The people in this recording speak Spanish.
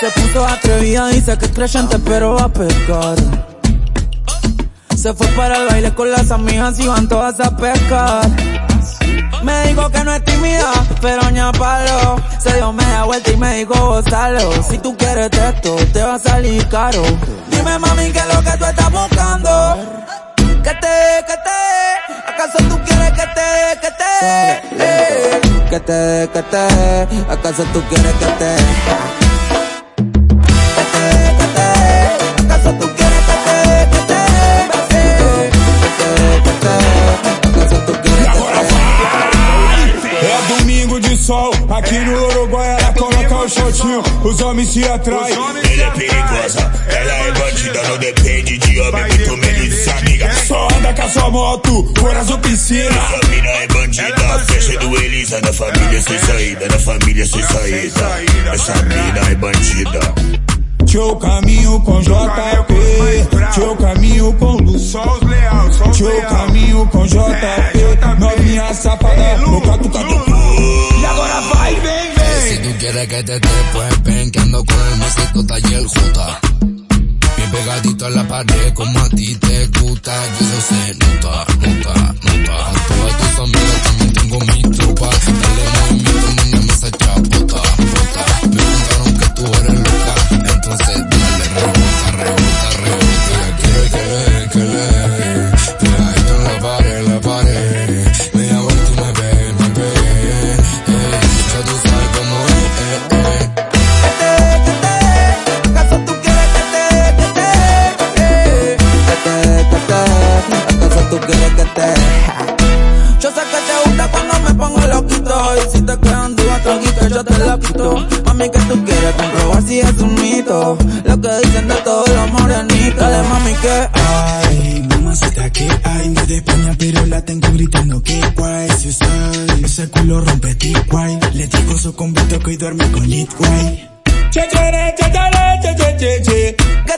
Se puso atrevida, dice que es creyente pero va a pescar. Se fue para el baile con las amigas y van todas a pescar. Me dijo que no es tímida, pero ña palo. Se dio media vuelta y me dijo gozalo. Si tú quieres esto, te va a salir caro. Dime mami qué es lo que tú estás buscando. Que te, que te, ¿acaso tú quieres que te, que te? Eh, que te, que te, ¿acaso tú quieres que te? Aqui no Uruguai ela coloca o shotinho, os homens se atraem. Ela é perigosa, ela é bandida, não depende de homem, muito menos de amiga. Só anda com a sua moto, coração piscina. Essa mina é bandida, fecha do Elisa, na família sem saída, na família sem saída. Essa mina é bandida. Teu caminho com JP, teu caminho com Lu. Só os leal, só os Teu leal. caminho com JP, novinha safada, no quieres que te dé, pues ven que ando con el mascota y el J. Bien pegadito a la pared, como a ti te gusta, y eso se nota, nota, nota. Yo te la quito. Mami que tú quieres comprobar si es un mito, lo que dicen de todos los morenitos. Dale mami que Ay, mamacita que hay, no de España pero la tengo gritando que guay, si soy, ese culo rompe guay, le digo su convito que hoy duerme con lit guay. Che, che, che, che, che, che, che, che.